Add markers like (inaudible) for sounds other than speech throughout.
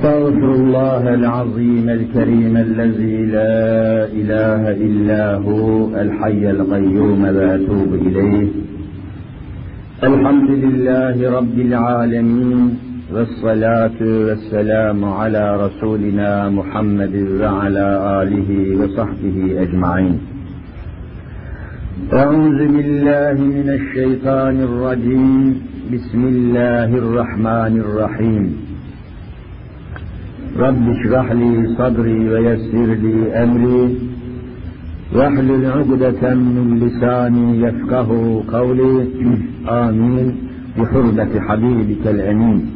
أستغفر الله العظيم الكريم الذي لا إله إلا هو الحي القيوم وأتوب إليه. الحمد لله رب العالمين والصلاة والسلام على رسولنا محمد وعلى آله وصحبه أجمعين. أعوذ بالله من الشيطان الرجيم. بسم الله الرحمن الرحيم. رب اشرح لي صدري ويسر لي أمري. واحلل عقدة من لساني يفقه قولي. آمين. بحرمة حبيبك الأمين.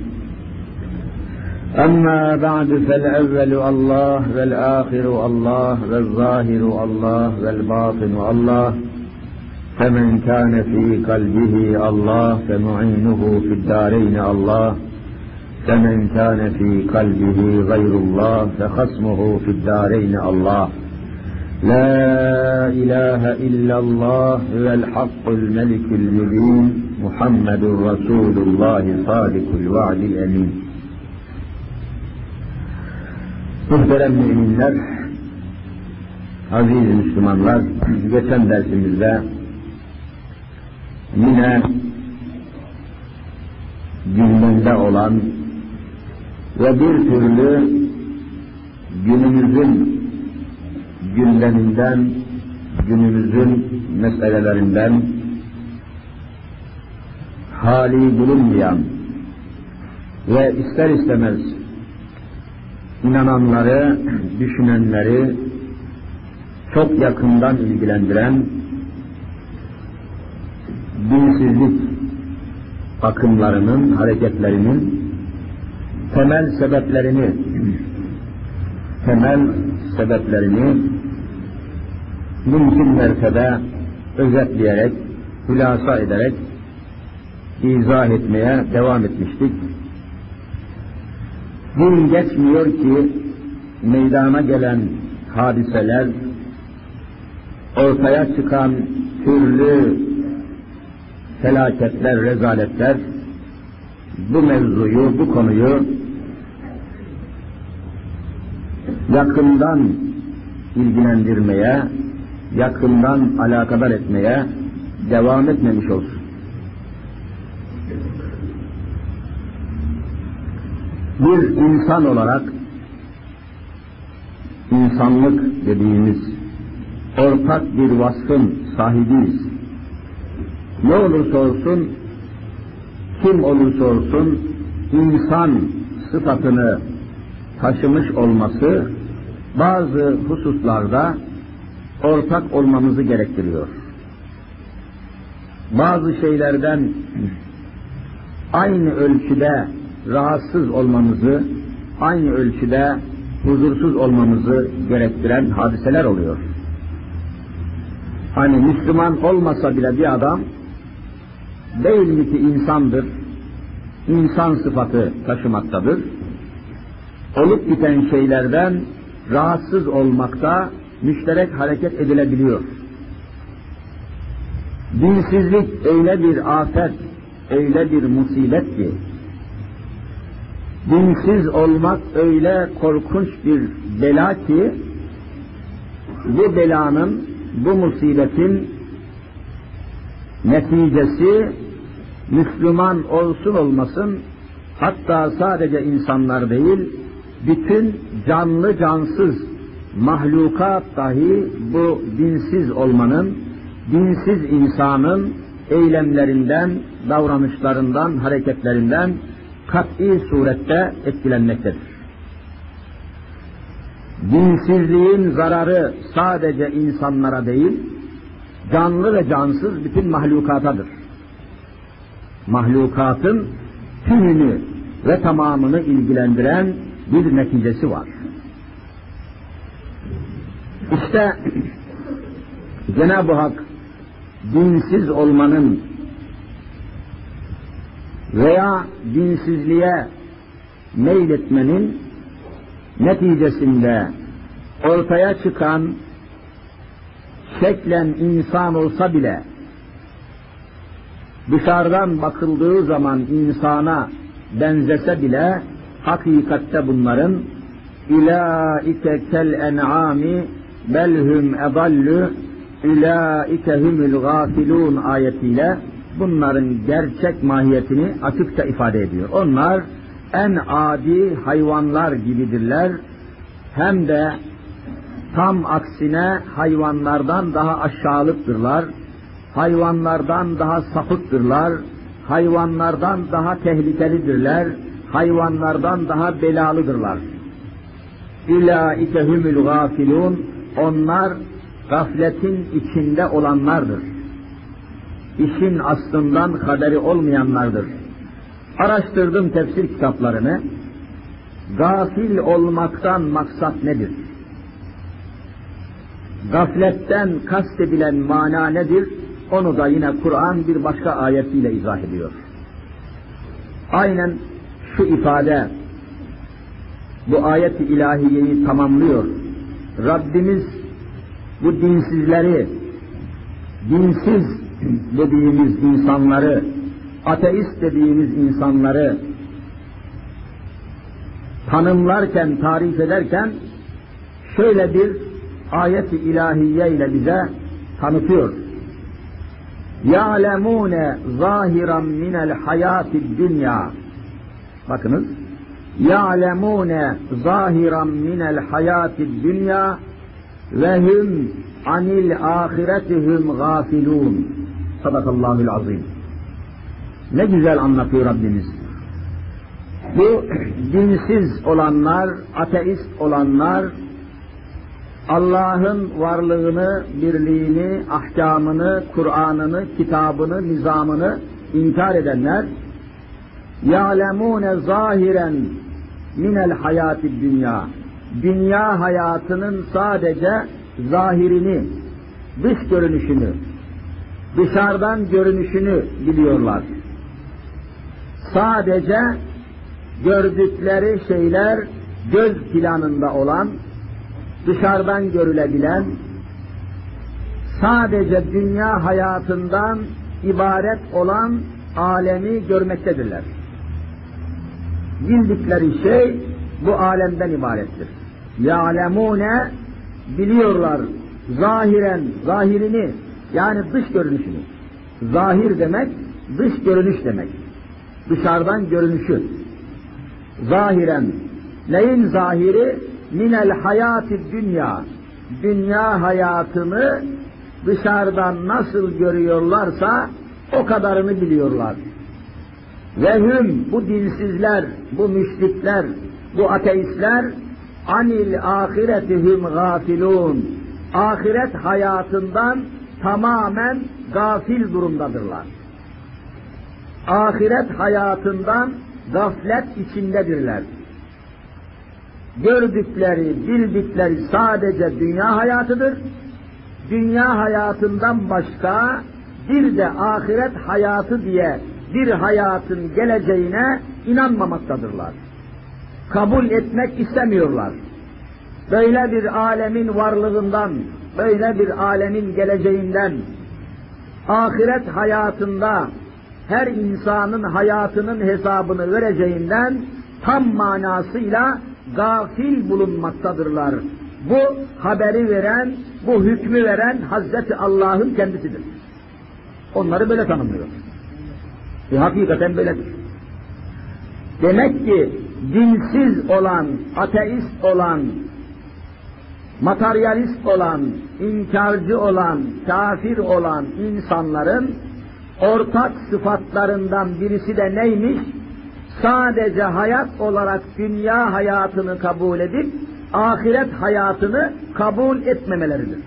أما بعد فالأول الله والآخر الله والظاهر الله والباطن الله. فمن كان في قلبه الله فمعينه في الدارين الله. فمن كان في قلبه غير الله فخصمه في الدارين الله لا إله إلا الله هو الحق الملك المبين محمد رسول الله صادق الوعد الأمين Muhterem müminler, aziz Müslümanlar, geçen dersimizde yine gündemde olan ve bir türlü günümüzün gündeminden, günümüzün meselelerinden hali bulunmayan ve ister istemez inananları, düşünenleri çok yakından ilgilendiren dinsizlik akımlarının, hareketlerinin temel sebeplerini temel sebeplerini mümkün mertebe özetleyerek, hülasa ederek izah etmeye devam etmiştik. Gün geçmiyor ki meydana gelen hadiseler, ortaya çıkan türlü felaketler, rezaletler bu mevzuyu, bu konuyu yakından ilgilendirmeye, yakından alakadar etmeye devam etmemiş olsun. Bir insan olarak insanlık dediğimiz ortak bir vasfın sahibiyiz. Ne olursa olsun, kim olursa olsun insan sıfatını taşımış olması bazı hususlarda ortak olmamızı gerektiriyor. Bazı şeylerden aynı ölçüde rahatsız olmamızı, aynı ölçüde huzursuz olmamızı gerektiren hadiseler oluyor. Hani Müslüman olmasa bile bir adam değil mi ki insandır, insan sıfatı taşımaktadır. Olup biten şeylerden rahatsız olmakta müşterek hareket edilebiliyor. Dinsizlik öyle bir afet, öyle bir musibet ki, dinsiz olmak öyle korkunç bir bela ki, bu belanın, bu musibetin neticesi Müslüman olsun olmasın, hatta sadece insanlar değil, bütün canlı cansız mahlukat dahi bu dinsiz olmanın, dinsiz insanın eylemlerinden, davranışlarından, hareketlerinden kat'i surette etkilenmektedir. Dinsizliğin zararı sadece insanlara değil, canlı ve cansız bütün mahlukatadır. Mahlukatın tümünü ve tamamını ilgilendiren bir neticesi var. İşte Cenab-ı Hak dinsiz olmanın veya dinsizliğe meyletmenin neticesinde ortaya çıkan şeklen insan olsa bile dışarıdan bakıldığı zaman insana benzese bile Hakikatte bunların İlaike kel en'ami belhum edallu İlaike humul gafilun ayetiyle bunların gerçek mahiyetini açıkça ifade ediyor. Onlar en adi hayvanlar gibidirler. Hem de tam aksine hayvanlardan daha aşağılıktırlar. Hayvanlardan daha sapıktırlar. Hayvanlardan daha tehlikelidirler. Hayvanlardan daha belalıdırlar. İlaike humul gafilun onlar gafletin içinde olanlardır. İşin aslından haberi olmayanlardır. Araştırdım tefsir kitaplarını. Gafil olmaktan maksat nedir? Gafletten kastedilen mana nedir? Onu da yine Kur'an bir başka ayetiyle izah ediyor. Aynen şu ifade bu ayet-i ilahiyeyi tamamlıyor. Rabbimiz bu dinsizleri, dinsiz dediğimiz insanları, ateist dediğimiz insanları tanımlarken, tarif ederken şöyle bir ayet-i ilahiye ile bize tanıtıyor. يَعْلَمُونَ ظَاهِرًا مِنَ الْحَيَاةِ الدُّنْيَا Bakınız. يَعْلَمُونَ ظَاهِرًا مِنَ الْحَيَاةِ الدُّنْيَا وَهُمْ عَنِ الْآخِرَةِ هُمْ غَافِلُونَ Sadakallahül azim. Ne güzel anlatıyor Rabbimiz. Bu (clears throat) dinsiz olanlar, ateist olanlar, Allah'ın varlığını, birliğini, ahkamını, Kur'an'ını, kitabını, nizamını inkar edenler يَعْلَمُونَ zahiren minel hayati dünya dünya hayatının sadece zahirini, dış görünüşünü, dışarıdan görünüşünü biliyorlar. Sadece gördükleri şeyler göz planında olan, dışarıdan görülebilen, sadece dünya hayatından ibaret olan alemi görmektedirler. Bildikleri şey bu alemden ibarettir. Ya'lemune biliyorlar zahiren, zahirini yani dış görünüşünü. Zahir demek dış görünüş demek. Dışarıdan görünüşü. Zahiren. Neyin zahiri? Minel hayati dünya. Dünya hayatını dışarıdan nasıl görüyorlarsa o kadarını biliyorlar. Ve hüm bu dinsizler, bu müşrikler, bu ateistler anil ahiretihim gafilun. Ahiret hayatından tamamen gafil durumdadırlar. Ahiret hayatından gaflet içindedirler. Gördükleri, bildikleri sadece dünya hayatıdır. Dünya hayatından başka bir de ahiret hayatı diye bir hayatın geleceğine inanmamaktadırlar kabul etmek istemiyorlar. Böyle bir alemin varlığından, böyle bir alemin geleceğinden, ahiret hayatında her insanın hayatının hesabını vereceğinden tam manasıyla gafil bulunmaktadırlar. Bu haberi veren, bu hükmü veren Hazreti Allah'ın kendisidir. Onları böyle tanımlıyor. E, hakikaten böyledir. Demek ki dinsiz olan, ateist olan, materyalist olan, inkarcı olan, kafir olan insanların ortak sıfatlarından birisi de neymiş? Sadece hayat olarak dünya hayatını kabul edip ahiret hayatını kabul etmemeleridir.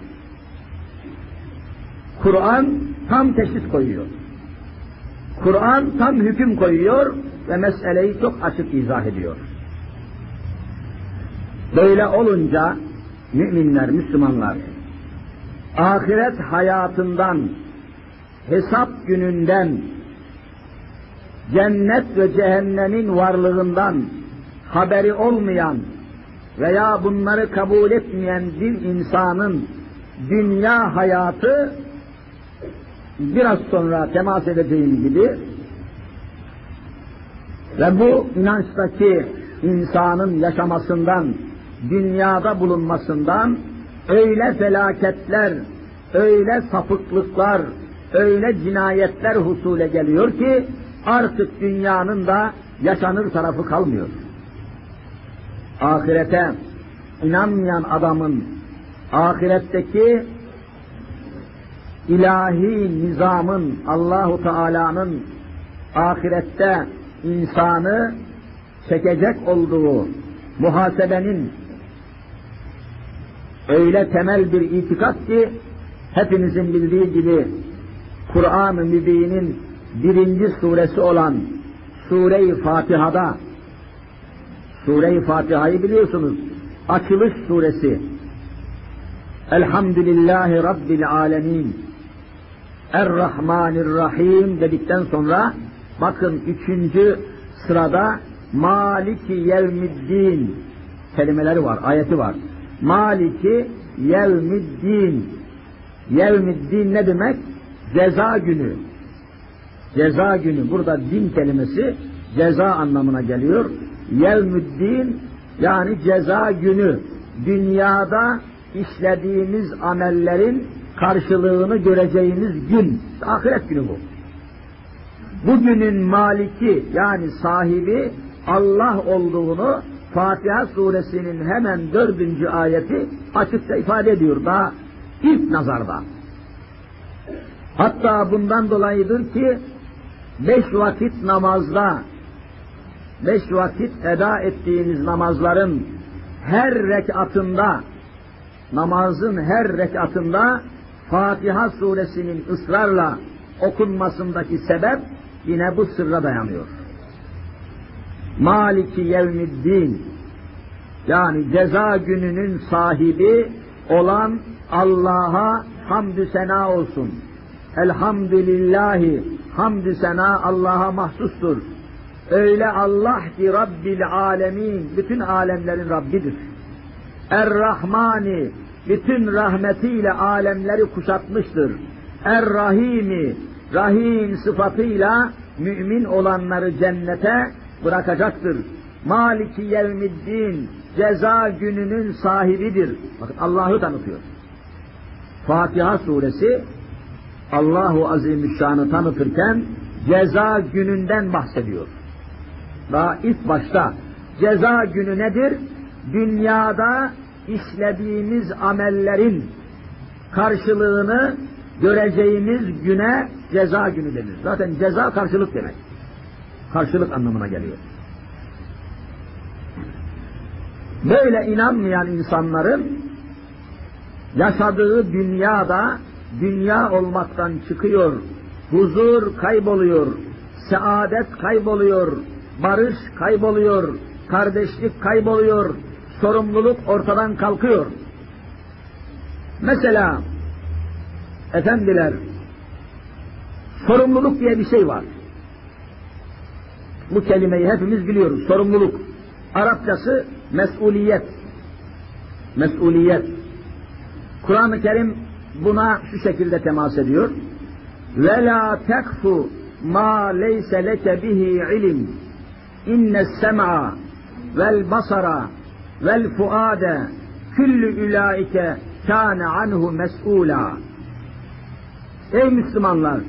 Kur'an tam teşhis koyuyor. Kur'an tam hüküm koyuyor ve meseleyi çok açık izah ediyor. Böyle olunca müminler, Müslümanlar ahiret hayatından, hesap gününden, cennet ve cehennemin varlığından haberi olmayan veya bunları kabul etmeyen bir insanın dünya hayatı biraz sonra temas edeceğim gibi ve bu inançtaki insanın yaşamasından, dünyada bulunmasından öyle felaketler, öyle sapıklıklar, öyle cinayetler husule geliyor ki artık dünyanın da yaşanır tarafı kalmıyor. Ahirete inanmayan adamın ahiretteki ilahi nizamın Allahu Teala'nın ahirette insanı çekecek olduğu muhasebenin öyle temel bir itikat ki hepinizin bildiği gibi Kur'an-ı Mübin'in birinci suresi olan Sure-i Fatiha'da Sure-i Fatiha'yı biliyorsunuz. Açılış suresi. Elhamdülillahi Rabbil Alemin. Er-Rahmanir-Rahim dedikten sonra bakın üçüncü sırada Maliki Yevmiddin kelimeleri var, ayeti var. Maliki Yevmiddin. Yevmiddin ne demek? Ceza günü. Ceza günü. Burada din kelimesi ceza anlamına geliyor. Yevmüddin yani ceza günü. Dünyada işlediğimiz amellerin karşılığını göreceğimiz gün. Ahiret günü bu. Bugünün maliki yani sahibi Allah olduğunu Fatiha suresinin hemen dördüncü ayeti açıkça ifade ediyor daha ilk nazarda. Hatta bundan dolayıdır ki beş vakit namazda beş vakit eda ettiğiniz namazların her rekatında namazın her rekatında Fatiha suresinin ısrarla okunmasındaki sebep yine bu sırra dayanıyor. Maliki yevmiddin yani ceza gününün sahibi olan Allah'a hamdü sena olsun. Elhamdülillahi hamdü sena Allah'a mahsustur. Öyle Allah ki Rabbil alemin, bütün alemlerin Rabbidir. Er-Rahmani, bütün rahmetiyle alemleri kuşatmıştır. Er-Rahimi, Rahim sıfatıyla mümin olanları cennete bırakacaktır. Maliki yevmiddin, ceza gününün sahibidir. Bakın Allah'ı tanıtıyor. Fatiha suresi Allahu Azimüşşan'ı tanıtırken ceza gününden bahsediyor. Daha ilk başta ceza günü nedir? Dünyada işlediğimiz amellerin karşılığını göreceğimiz güne ceza günü denir. Zaten ceza karşılık demek. Karşılık anlamına geliyor. Böyle inanmayan insanların yaşadığı dünyada dünya olmaktan çıkıyor, huzur kayboluyor, saadet kayboluyor, barış kayboluyor, kardeşlik kayboluyor, sorumluluk ortadan kalkıyor. Mesela efendiler sorumluluk diye bir şey var. Bu kelimeyi hepimiz biliyoruz. Sorumluluk. Arapçası mesuliyet. Mesuliyet. Kur'an-ı Kerim buna şu şekilde temas ediyor. Ve la tekfu ma leyse leke bihi ilim. İnne sem'a vel basara vel fuade küllü ulaike kâne anhu mes'ûlâ. Ey Müslümanlar!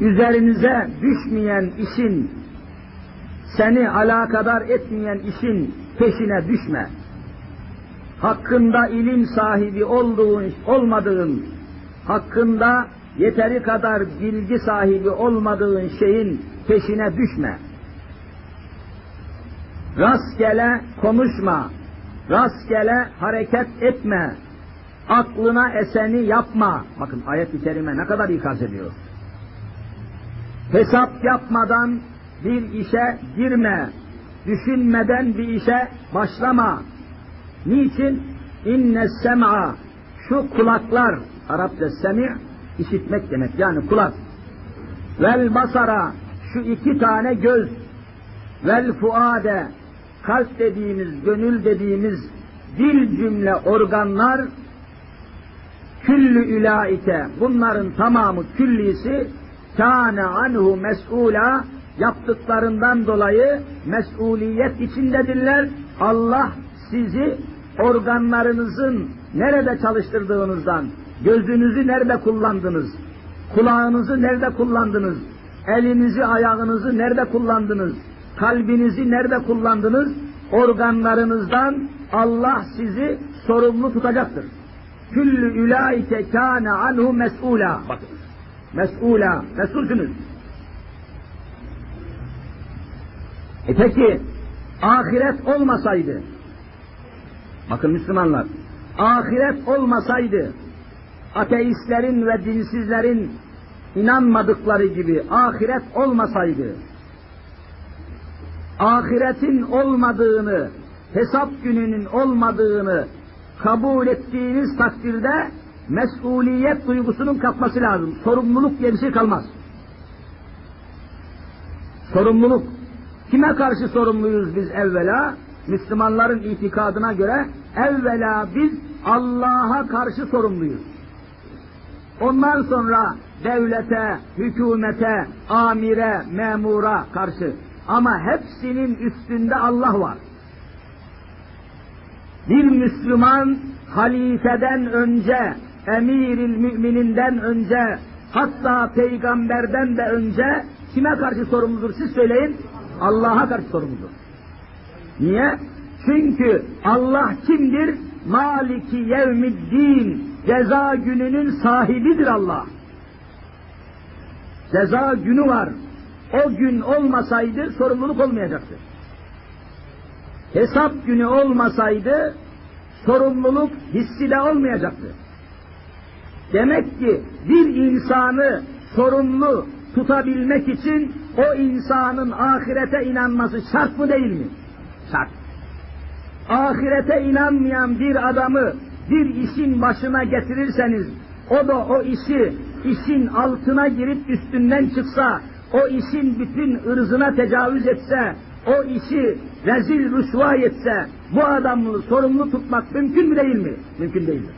Üzerinize düşmeyen işin, seni alakadar etmeyen işin peşine düşme. Hakkında ilim sahibi olduğun, olmadığın, hakkında yeteri kadar bilgi sahibi olmadığın şeyin peşine düşme. Rastgele konuşma, rastgele hareket etme, aklına eseni yapma. Bakın ayet-i kerime ne kadar ikaz ediyor. Hesap yapmadan bir işe girme, düşünmeden bir işe başlama. Niçin? İnne sem'a, şu kulaklar, Arapça semi, işitmek demek yani kulak. Vel basara, şu iki tane göz. Vel fuade, kalp dediğimiz, gönül dediğimiz dil cümle organlar küllü ülaike bunların tamamı küllisi kâne anhu mes'ûlâ yaptıklarından dolayı mesuliyet içindedirler. Allah sizi organlarınızın nerede çalıştırdığınızdan, gözünüzü nerede kullandınız, kulağınızı nerede kullandınız, elinizi ayağınızı nerede kullandınız, kalbinizi nerede kullandınız, organlarınızdan Allah sizi sorumlu tutacaktır. Küllü ülaike kâne anhu mes'ûlâ. Bakın. Mes'ûlâ. Mesulsünüz. E peki ahiret olmasaydı bakın Müslümanlar ahiret olmasaydı ateistlerin ve dinsizlerin inanmadıkları gibi ahiret olmasaydı ahiretin olmadığını hesap gününün olmadığını kabul ettiğiniz takdirde mesuliyet duygusunun kalkması lazım. Sorumluluk diye şey kalmaz. Sorumluluk. Kime karşı sorumluyuz biz evvela? Müslümanların itikadına göre evvela biz Allah'a karşı sorumluyuz. Ondan sonra devlete, hükümete, amire, memura karşı. Ama hepsinin üstünde Allah var. Bir Müslüman halifeden önce, emiril mümininden önce, hatta peygamberden de önce kime karşı sorumludur siz söyleyin? Allah'a karşı sorumludur. Niye? Çünkü Allah kimdir? Maliki yevmiddin. Ceza gününün sahibidir Allah. Ceza günü var. O gün olmasaydı sorumluluk olmayacaktı. Hesap günü olmasaydı sorumluluk hissi de olmayacaktı. Demek ki bir insanı sorumlu tutabilmek için o insanın ahirete inanması şart mı değil mi? Şart. Ahirete inanmayan bir adamı bir işin başına getirirseniz o da o işi işin altına girip üstünden çıksa o işin bütün ırzına tecavüz etse o işi rezil rüsva etse bu adamı sorumlu tutmak mümkün mü değil mi? Mümkün değildir.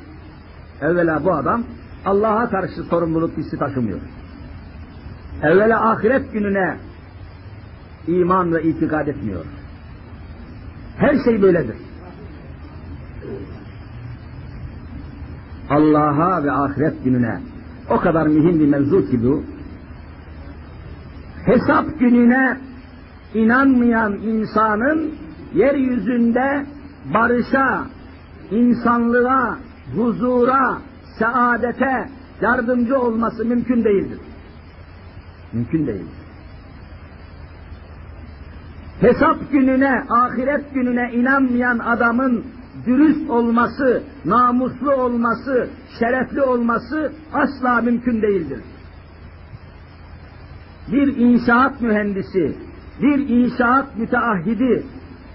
Evvela bu adam Allah'a karşı sorumluluk hissi taşımıyor. Evvela ahiret gününe iman ve itikad etmiyor. Her şey böyledir. Allah'a ve ahiret gününe o kadar mühim bir mevzu ki bu. Hesap gününe inanmayan insanın yeryüzünde barışa, insanlığa, huzura, saadete yardımcı olması mümkün değildir. Mümkün değildir. Hesap gününe, ahiret gününe inanmayan adamın dürüst olması, namuslu olması, şerefli olması asla mümkün değildir. Bir inşaat mühendisi, bir inşaat müteahhidi,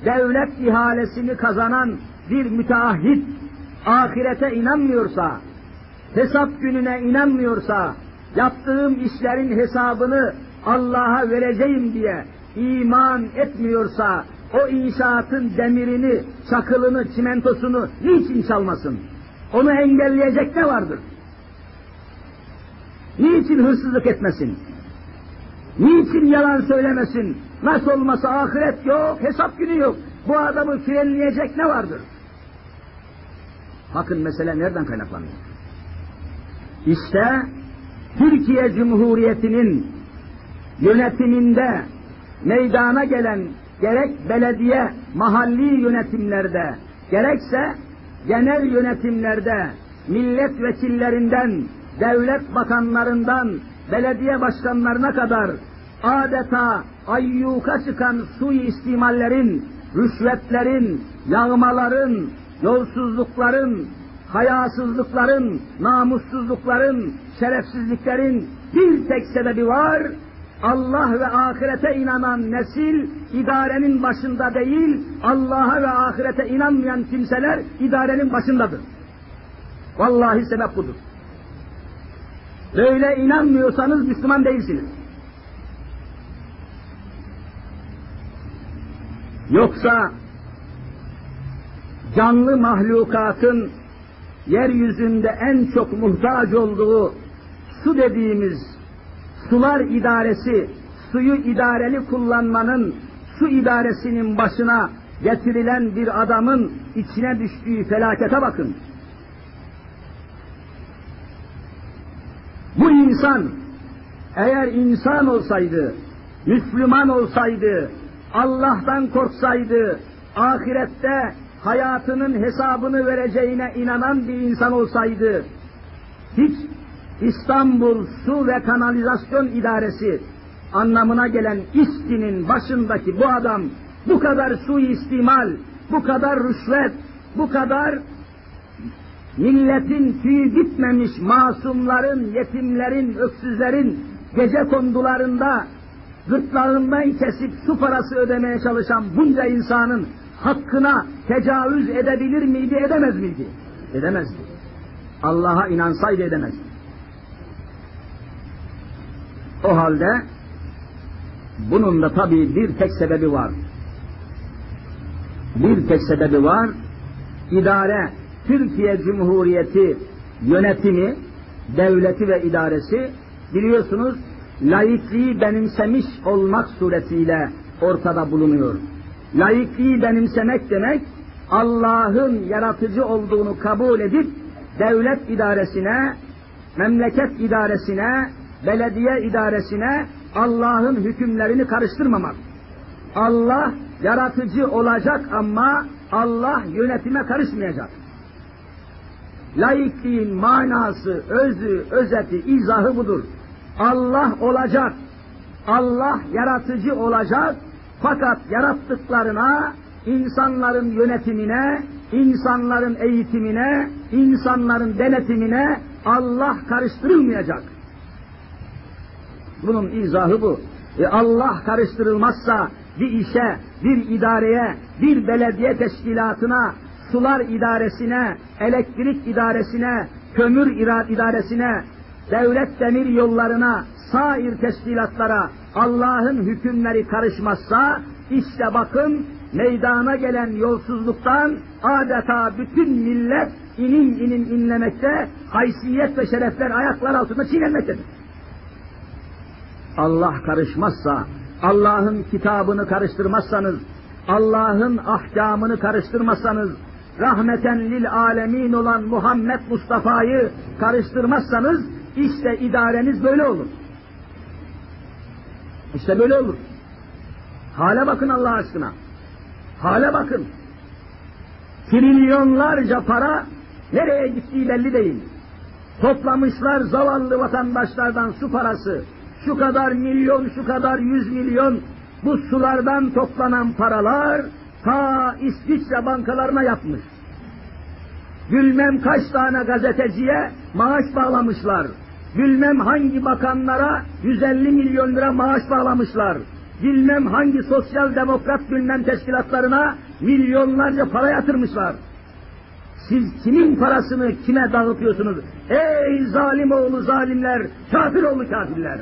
devlet ihalesini kazanan bir müteahhit ahirete inanmıyorsa, hesap gününe inanmıyorsa, yaptığım işlerin hesabını Allah'a vereceğim diye iman etmiyorsa, o inşaatın demirini, çakılını, çimentosunu niçin çalmasın? Onu engelleyecek ne vardır? Niçin hırsızlık etmesin? Niçin yalan söylemesin? Nasıl olmasa ahiret yok, hesap günü yok. Bu adamı frenleyecek ne vardır? Bakın mesele nereden kaynaklanıyor? İşte Türkiye Cumhuriyeti'nin yönetiminde meydana gelen gerek belediye, mahalli yönetimlerde, gerekse genel yönetimlerde milletvekillerinden, devlet bakanlarından, belediye başkanlarına kadar adeta ayyuka çıkan suistimallerin, rüşvetlerin, yağmaların, yolsuzlukların, hayasızlıkların, namussuzlukların, şerefsizliklerin bir tek sebebi var. Allah ve ahirete inanan nesil idarenin başında değil, Allah'a ve ahirete inanmayan kimseler idarenin başındadır. Vallahi sebep budur. Böyle inanmıyorsanız Müslüman değilsiniz. Yoksa canlı mahlukatın yeryüzünde en çok muhtaç olduğu su dediğimiz sular idaresi, suyu idareli kullanmanın, su idaresinin başına getirilen bir adamın içine düştüğü felakete bakın. Bu insan eğer insan olsaydı, Müslüman olsaydı, Allah'tan korksaydı, ahirette hayatının hesabını vereceğine inanan bir insan olsaydı, hiç İstanbul Su ve Kanalizasyon İdaresi anlamına gelen İSKİ'nin başındaki bu adam bu kadar suistimal, bu kadar rüşvet, bu kadar milletin tüyü bitmemiş masumların, yetimlerin, öksüzlerin gece kondularında gırtlağından kesip su parası ödemeye çalışan bunca insanın hakkına tecavüz edebilir miydi, edemez miydi? Edemezdi. Allah'a inansaydı edemezdi. O halde bunun da tabii bir tek sebebi var. Bir tek sebebi var. İdare, Türkiye Cumhuriyeti yönetimi, devleti ve idaresi biliyorsunuz laikliği benimsemiş olmak suretiyle ortada bulunuyor. Laikliği benimsemek demek Allah'ın yaratıcı olduğunu kabul edip devlet idaresine, memleket idaresine, belediye idaresine Allah'ın hükümlerini karıştırmamak. Allah yaratıcı olacak ama Allah yönetime karışmayacak. Laikliğin manası, özü, özeti, izahı budur. Allah olacak. Allah yaratıcı olacak. Fakat yarattıklarına, insanların yönetimine, insanların eğitimine, insanların denetimine Allah karıştırılmayacak. Bunun izahı bu. E Allah karıştırılmazsa bir işe, bir idareye, bir belediye teşkilatına, sular idaresine, elektrik idaresine, kömür idaresine, devlet demir yollarına, sair teşkilatlara Allah'ın hükümleri karışmazsa, işte bakın meydana gelen yolsuzluktan adeta bütün millet inim inim inlemekte, haysiyet ve şerefler ayaklar altında çiğnenmektedir. Allah karışmazsa, Allah'ın kitabını karıştırmazsanız, Allah'ın ahkamını karıştırmazsanız, rahmeten lil alemin olan Muhammed Mustafa'yı karıştırmazsanız, işte idareniz böyle olur. İşte böyle olur. Hale bakın Allah aşkına. Hale bakın. Trilyonlarca para nereye gittiği belli değil. Toplamışlar zavallı vatandaşlardan su parası, şu kadar milyon, şu kadar yüz milyon bu sulardan toplanan paralar ta İsviçre bankalarına yapmış. Bilmem kaç tane gazeteciye maaş bağlamışlar. Bilmem hangi bakanlara 150 milyon lira maaş bağlamışlar. Bilmem hangi sosyal demokrat bilmem teşkilatlarına milyonlarca para yatırmışlar. Siz kimin parasını kime dağıtıyorsunuz? Ey zalim oğlu zalimler, kafir oğlu kafirler.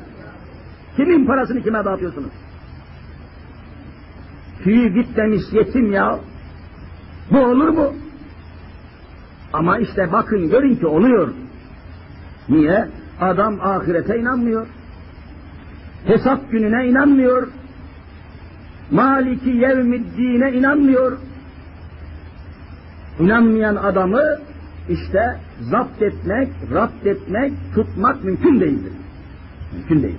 Kimin parasını kime dağıtıyorsunuz? Tüyü bitmemiş yetim ya. Bu olur mu? Ama işte bakın görün ki oluyor. Niye? Adam ahirete inanmıyor. Hesap gününe inanmıyor. Maliki yevmiddine inanmıyor. İnanmayan adamı işte zapt etmek, rapt etmek, tutmak mümkün değildir. Mümkün değil.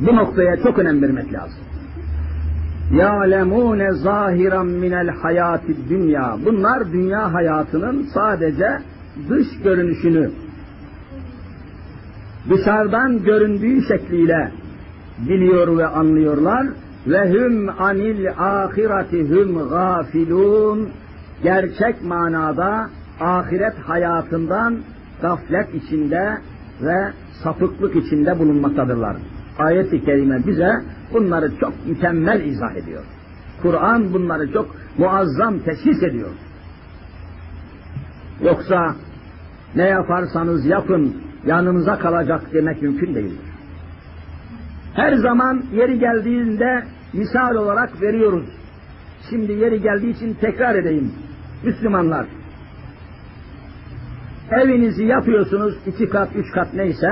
Bu noktaya çok önem vermek lazım. يَعْلَمُونَ zahiran minel hayati dünya. Bunlar dünya hayatının sadece dış görünüşünü dışarıdan göründüğü şekliyle biliyor ve anlıyorlar ve hüm anil ahireti hüm gafilun gerçek manada ahiret hayatından gaflet içinde ve sapıklık içinde bulunmaktadırlar. Ayet-i kerime bize bunları çok mükemmel izah ediyor. Kur'an bunları çok muazzam teşhis ediyor. Yoksa ne yaparsanız yapın yanınıza kalacak demek mümkün değildir. Her zaman yeri geldiğinde misal olarak veriyoruz. Şimdi yeri geldiği için tekrar edeyim. Müslümanlar, evinizi yapıyorsunuz iki kat, üç kat neyse,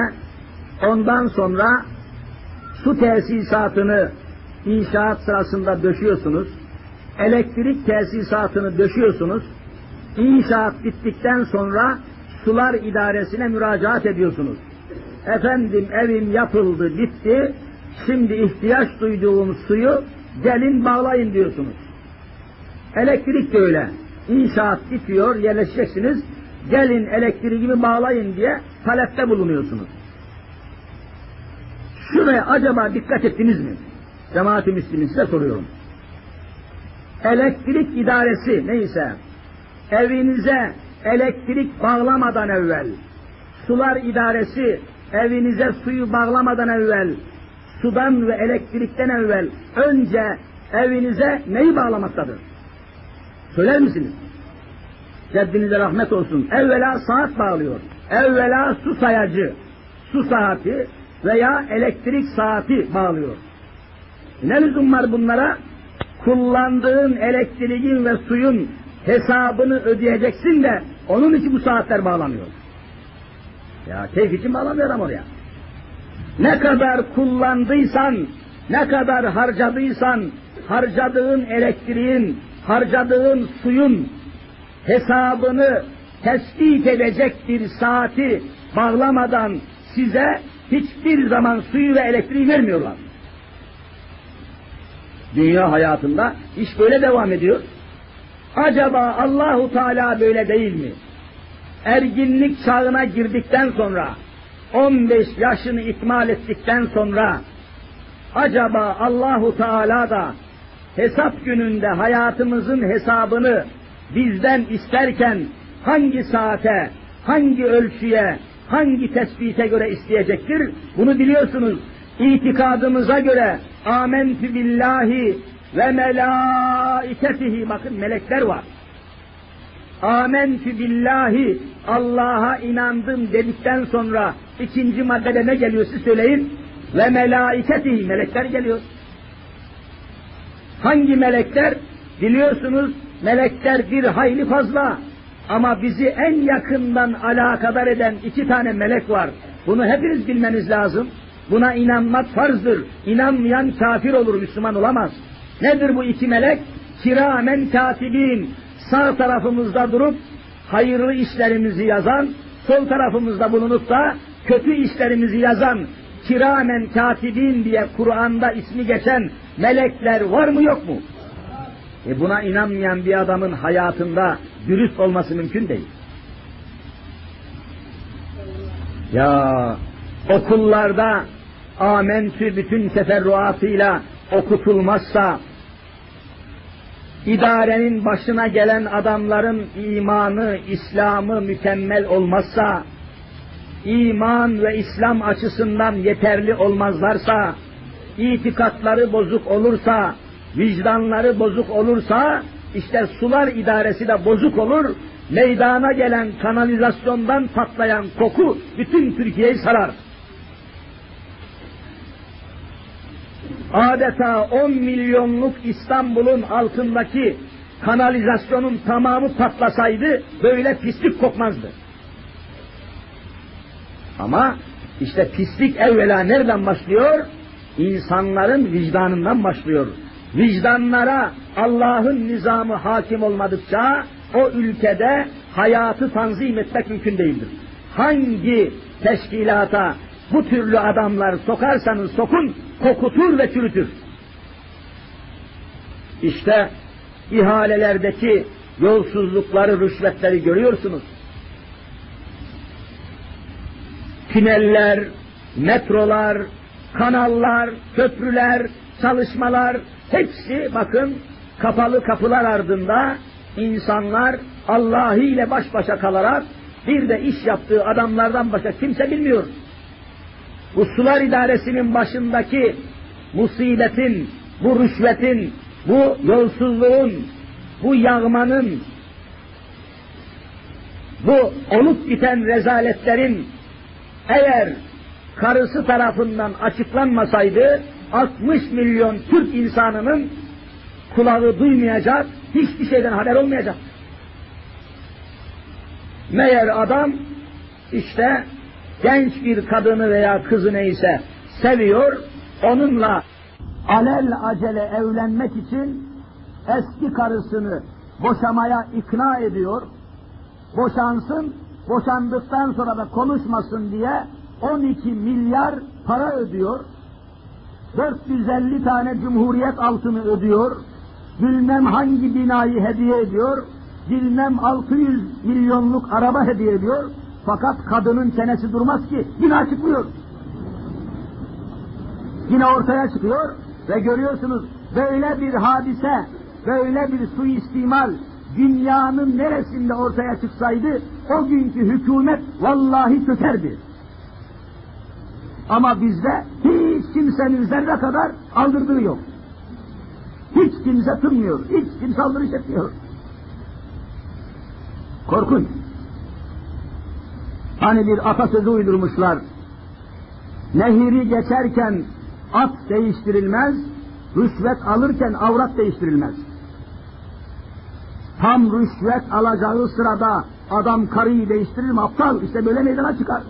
ondan sonra su tesisatını inşaat sırasında döşüyorsunuz. Elektrik tesisatını döşüyorsunuz. İnşaat bittikten sonra sular idaresine müracaat ediyorsunuz. Efendim evim yapıldı, bitti. Şimdi ihtiyaç duyduğum suyu gelin bağlayın diyorsunuz. Elektrik de öyle. İnşaat bitiyor, yerleşeceksiniz. Gelin elektriğimi bağlayın diye talepte bulunuyorsunuz. Şuraya acaba dikkat ettiniz mi? Cemaat-i Müslümin size soruyorum. Elektrik idaresi neyse evinize elektrik bağlamadan evvel sular idaresi evinize suyu bağlamadan evvel sudan ve elektrikten evvel önce evinize neyi bağlamaktadır? Söyler misiniz? Ceddinize rahmet olsun. Evvela saat bağlıyor. Evvela su sayacı, su saati veya elektrik saati bağlıyor. Ne lüzum var bunlara? Kullandığın elektriğin ve suyun hesabını ödeyeceksin de onun için bu saatler bağlanıyor. Ya keyif için bağlamıyor adam oraya. Ne kadar kullandıysan, ne kadar harcadıysan, harcadığın elektriğin, harcadığın suyun hesabını tespit edecek bir saati bağlamadan size hiçbir zaman suyu ve elektriği vermiyorlar. Dünya hayatında iş böyle devam ediyor. Acaba Allahu Teala böyle değil mi? Erginlik çağına girdikten sonra 15 yaşını ikmal ettikten sonra acaba Allahu Teala da hesap gününde hayatımızın hesabını bizden isterken hangi saate, hangi ölçüye, hangi tespite göre isteyecektir? Bunu biliyorsunuz. İtikadımıza göre amentü billahi ve melaiketihi bakın melekler var. Amentü billahi Allah'a inandım dedikten sonra ikinci maddede ne geliyor siz söyleyin? Ve melaiketihi melekler geliyor. Hangi melekler? Biliyorsunuz melekler bir hayli fazla. Ama bizi en yakından alakadar eden iki tane melek var. Bunu hepiniz bilmeniz lazım. Buna inanmak farzdır. İnanmayan kafir olur, Müslüman olamaz. Nedir bu iki melek? Kiramen katibin. Sağ tarafımızda durup hayırlı işlerimizi yazan, sol tarafımızda bulunup da kötü işlerimizi yazan kiramen katibin diye Kur'an'da ismi geçen melekler var mı yok mu? E buna inanmayan bir adamın hayatında dürüst olması mümkün değil. Ya okullarda amentü bütün teferruatıyla okutulmazsa, idarenin başına gelen adamların imanı, İslam'ı mükemmel olmazsa, iman ve İslam açısından yeterli olmazlarsa, itikatları bozuk olursa, vicdanları bozuk olursa, işte sular idaresi de bozuk olur, meydana gelen kanalizasyondan patlayan koku bütün Türkiye'yi sarar. Adeta 10 milyonluk İstanbul'un altındaki kanalizasyonun tamamı patlasaydı böyle pislik kokmazdı. Ama işte pislik evvela nereden başlıyor? İnsanların vicdanından başlıyor. Vicdanlara Allah'ın nizamı hakim olmadıkça o ülkede hayatı tanzim etmek mümkün değildir. Hangi teşkilata bu türlü adamlar sokarsanız sokun, kokutur ve çürütür. İşte ihalelerdeki yolsuzlukları, rüşvetleri görüyorsunuz. Tüneller, metrolar, kanallar, köprüler, çalışmalar hepsi bakın kapalı kapılar ardında insanlar Allah'ı ile baş başa kalarak bir de iş yaptığı adamlardan başka kimse bilmiyor. Bu sular idaresinin başındaki musibetin, bu rüşvetin, bu yolsuzluğun, bu yağmanın, bu olup biten rezaletlerin eğer karısı tarafından açıklanmasaydı 60 milyon Türk insanının kulağı duymayacak, hiçbir şeyden haber olmayacak. Meğer adam işte genç bir kadını veya kızı neyse seviyor, onunla alel acele evlenmek için eski karısını boşamaya ikna ediyor. Boşansın, boşandıktan sonra da konuşmasın diye 12 milyar para ödüyor. 450 tane cumhuriyet altını ödüyor. Bilmem hangi binayı hediye ediyor. Bilmem 600 milyonluk araba hediye ediyor. Fakat kadının çenesi durmaz ki günah çıkmıyor. Yine ortaya çıkıyor ve görüyorsunuz böyle bir hadise, böyle bir suistimal dünyanın neresinde ortaya çıksaydı o günkü hükümet vallahi çökerdi. Ama bizde hiç kimsenin zerre kadar aldırdığı yok. Hiç kimse tınmıyor, hiç kimse aldırış etmiyor. Korkunç. Hani bir atasözü uydurmuşlar. Nehiri geçerken at değiştirilmez, rüşvet alırken avrat değiştirilmez. Tam rüşvet alacağı sırada adam karıyı değiştirir mi aptal? İşte böyle meydana çıkar.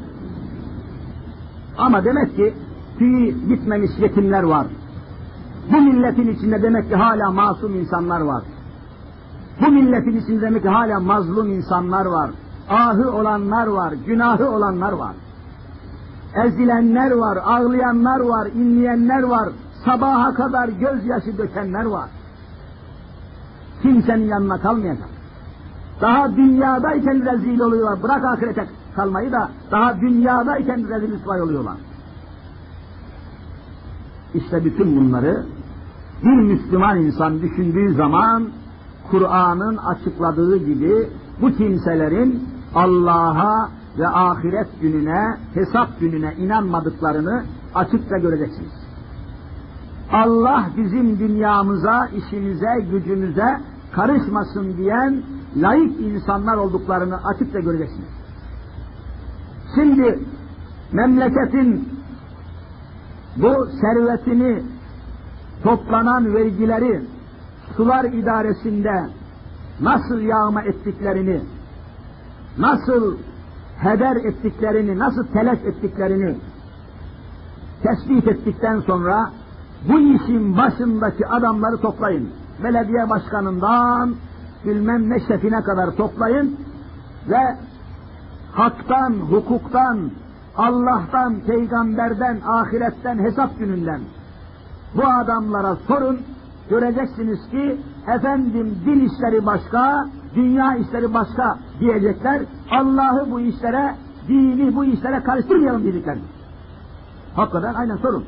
Ama demek ki tüyü gitmemiş yetimler var. Bu milletin içinde demek ki hala masum insanlar var. Bu milletin içinde demek ki hala mazlum insanlar var. Ahı olanlar var, günahı olanlar var. Ezilenler var, ağlayanlar var, inleyenler var, sabaha kadar gözyaşı dökenler var. Kimsenin yanına kalmayacak. Daha dünyadayken rezil oluyorlar. Bırak ahirete kalmayı da daha dünyadayken rezil rüsvay oluyorlar. İşte bütün bunları bir Müslüman insan düşündüğü zaman Kur'an'ın açıkladığı gibi bu kimselerin Allah'a ve ahiret gününe, hesap gününe inanmadıklarını açıkça göreceksiniz. Allah bizim dünyamıza, işimize, gücümüze karışmasın diyen layık insanlar olduklarını açıkça göreceksiniz. Şimdi memleketin bu servetini toplanan vergileri sular idaresinde nasıl yağma ettiklerini, nasıl heder ettiklerini, nasıl telef ettiklerini tespit ettikten sonra bu işin başındaki adamları toplayın. Belediye başkanından bilmem ne şefine kadar toplayın ve haktan, hukuktan, Allah'tan, peygamberden, ahiretten, hesap gününden bu adamlara sorun, göreceksiniz ki efendim din işleri başka, dünya işleri başka diyecekler. Allah'ı bu işlere, dini bu işlere karıştırmayalım diyecekler. Hakikaten aynen sorun.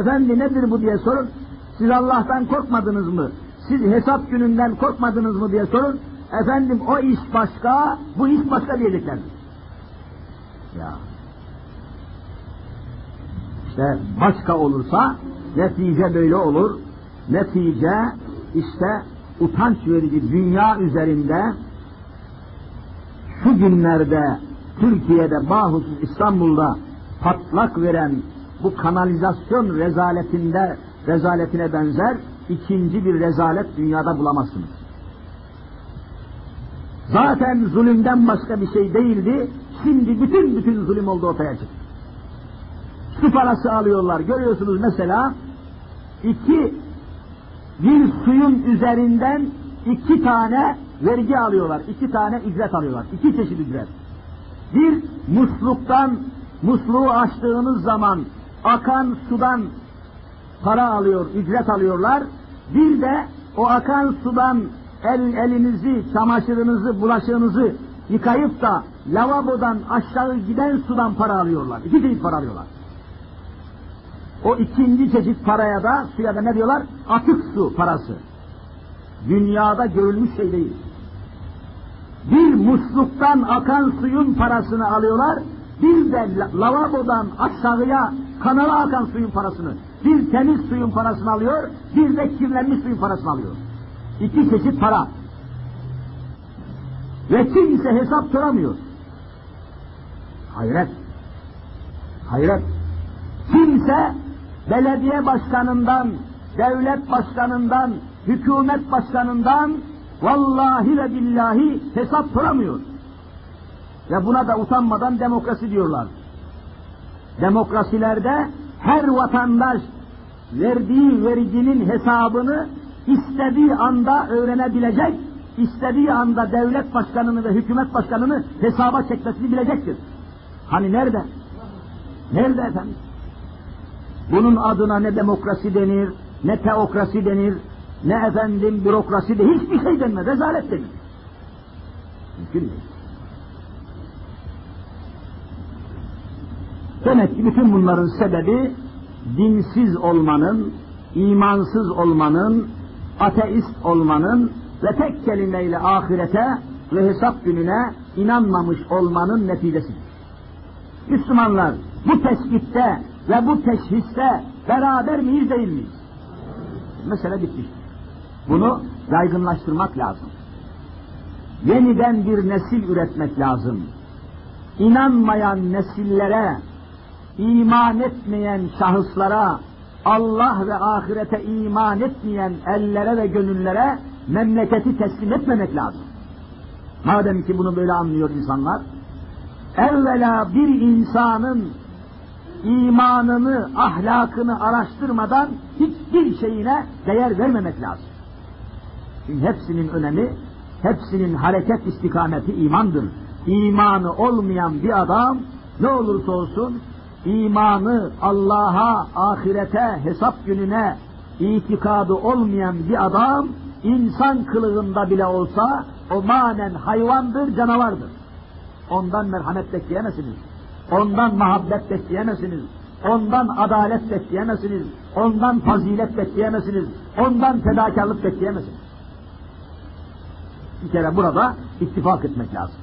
Efendi nedir bu diye sorun. Siz Allah'tan korkmadınız mı? Siz hesap gününden korkmadınız mı diye sorun. Efendim o iş başka, bu iş başka diyecekler. Ya. İşte başka olursa netice böyle olur. Netice işte utanç verici dünya üzerinde şu günlerde Türkiye'de bahusus İstanbul'da patlak veren bu kanalizasyon rezaletinde rezaletine benzer ikinci bir rezalet dünyada bulamazsınız. Zaten zulümden başka bir şey değildi. Şimdi bütün bütün zulüm oldu ortaya çıktı. Su parası alıyorlar. Görüyorsunuz mesela iki bir suyun üzerinden iki tane vergi alıyorlar. iki tane ücret alıyorlar. iki çeşit ücret. Bir musluktan musluğu açtığınız zaman akan sudan para alıyor, ücret alıyorlar. Bir de o akan sudan el, elinizi, çamaşırınızı, bulaşığınızı yıkayıp da lavabodan aşağı giden sudan para alıyorlar. İki çeşit para alıyorlar. O ikinci çeşit paraya da suya da ne diyorlar? Atık su parası. Dünyada görülmüş şey değil. Bir musluktan akan suyun parasını alıyorlar, bir de lavabodan aşağıya kanala akan suyun parasını, bir temiz suyun parasını alıyor, bir de kirlenmiş suyun parasını alıyor. İki çeşit para. Ve kimse hesap soramıyor. Hayret. Hayret. Kimse belediye başkanından, devlet başkanından, hükümet başkanından vallahi ve billahi hesap soramıyor. Ve buna da utanmadan demokrasi diyorlar. Demokrasilerde her vatandaş verdiği verginin hesabını istediği anda öğrenebilecek, istediği anda devlet başkanını ve hükümet başkanını hesaba çekmesini bilecektir. Hani nerede? Nerede efendim? Bunun adına ne demokrasi denir, ne teokrasi denir, ne efendim bürokrasi de hiçbir şey denmez, rezalet denir. Mümkün değil. Demek ki bütün bunların sebebi dinsiz olmanın, imansız olmanın, ateist olmanın ve tek kelimeyle ahirete ve hesap gününe inanmamış olmanın neticesidir. Müslümanlar bu tespitte ve bu teşhiste beraber miyiz değil miyiz? Mesele bitmiş. Bunu yaygınlaştırmak lazım. Yeniden bir nesil üretmek lazım. İnanmayan nesillere, iman etmeyen şahıslara, Allah ve ahirete iman etmeyen ellere ve gönüllere memleketi teslim etmemek lazım. Madem ki bunu böyle anlıyor insanlar, evvela bir insanın imanını, ahlakını araştırmadan hiçbir şeyine değer vermemek lazım. Çünkü hepsinin önemi, hepsinin hareket istikameti imandır. İmanı olmayan bir adam ne olursa olsun imanı Allah'a, ahirete, hesap gününe itikadı olmayan bir adam insan kılığında bile olsa o manen hayvandır, canavardır. Ondan merhamet bekleyemezsiniz. Ondan muhabbet bekleyemezsiniz. Ondan adalet bekleyemezsiniz. Ondan fazilet bekleyemezsiniz. Ondan fedakarlık bekleyemezsiniz. Bir kere burada ittifak etmek lazım.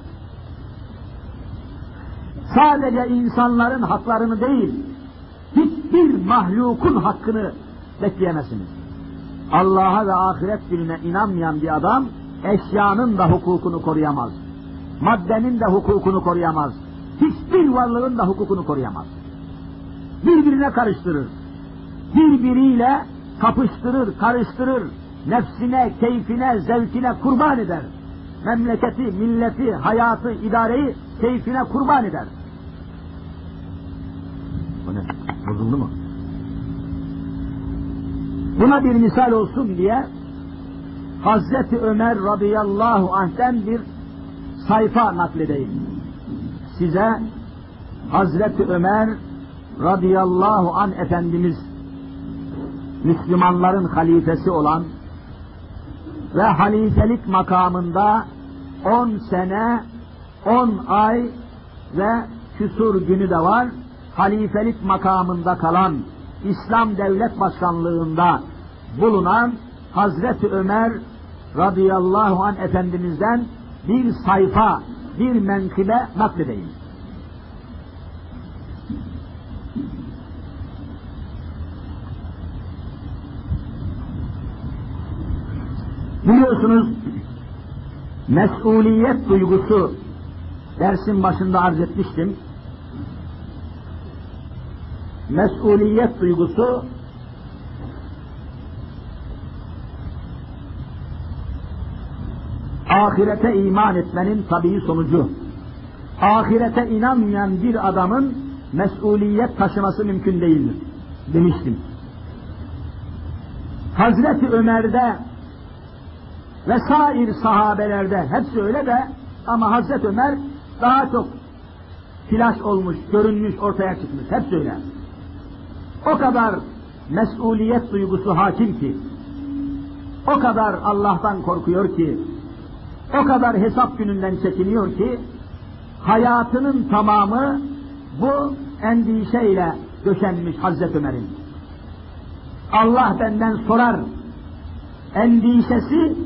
Sadece insanların haklarını değil, hiçbir mahlukun hakkını bekleyemezsiniz. Allah'a ve ahiret gününe inanmayan bir adam, eşyanın da hukukunu koruyamaz. Maddenin de hukukunu koruyamaz. Hiçbir varlığın da hukukunu koruyamaz. Birbirine karıştırır. Birbiriyle kapıştırır, karıştırır. Nefsine, keyfine, zevkine kurban eder. Memleketi, milleti, hayatı, idareyi keyfine kurban eder. Bu ne? Bozuldu mu? Buna bir misal olsun diye Hazreti Ömer radıyallahu anh'ten bir sayfa nakledeyim. Size Hazreti Ömer radıyallahu an Efendimiz Müslümanların halifesi olan ve halifelik makamında 10 sene, 10 ay ve küsur günü de var. Halifelik makamında kalan İslam Devlet Başkanlığında bulunan Hazreti Ömer radıyallahu an Efendimiz'den bir sayfa, bir menkıbe nakledeyim. Biliyorsunuz mesuliyet duygusu dersin başında arz etmiştim. Mesuliyet duygusu ahirete iman etmenin tabii sonucu. Ahirete inanmayan bir adamın mesuliyet taşıması mümkün değildir demiştim. Hazreti Ömer'de ve sair sahabelerde hepsi öyle de ama Hazreti Ömer daha çok flaş olmuş, görünmüş, ortaya çıkmış. Hepsi öyle. O kadar mesuliyet duygusu hakim ki, o kadar Allah'tan korkuyor ki, o kadar hesap gününden çekiniyor ki, hayatının tamamı bu endişeyle döşenmiş Hazreti Ömer'in. Allah benden sorar endişesi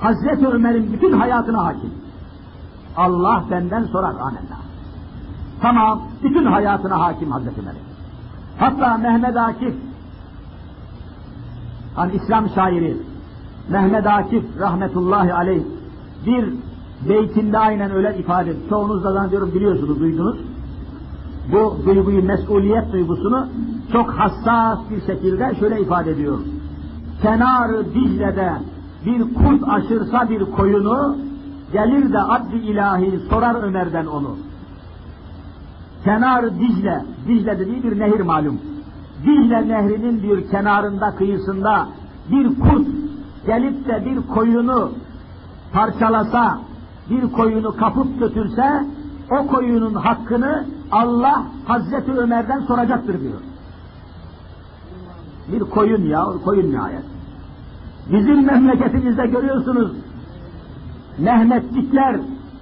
Hazreti Ömer'in bütün hayatına hakim. Allah benden sorar amenna. Tamam, bütün hayatına hakim Hazreti Ömer'in. Hatta Mehmet Akif, hani İslam şairi, Mehmet Akif rahmetullahi aleyh bir beytinde aynen öyle ifade ediyor. Çoğunuz zannediyorum biliyorsunuz, duydunuz. Bu duyguyu, mesuliyet duygusunu çok hassas bir şekilde şöyle ifade ediyor. Kenarı Dicle'de bir kurt aşırsa bir koyunu, gelir de adli ilahi sorar Ömer'den onu. Kenar Dicle, Dicle dediği bir nehir malum. Dicle Nehri'nin bir kenarında, kıyısında bir kurt gelip de bir koyunu parçalasa, bir koyunu kapıp götürse, o koyunun hakkını Allah Hazreti Ömer'den soracaktır diyor. Bir koyun ya, koyun nihayet. Bizim memleketimizde görüyorsunuz, Mehmetlikler,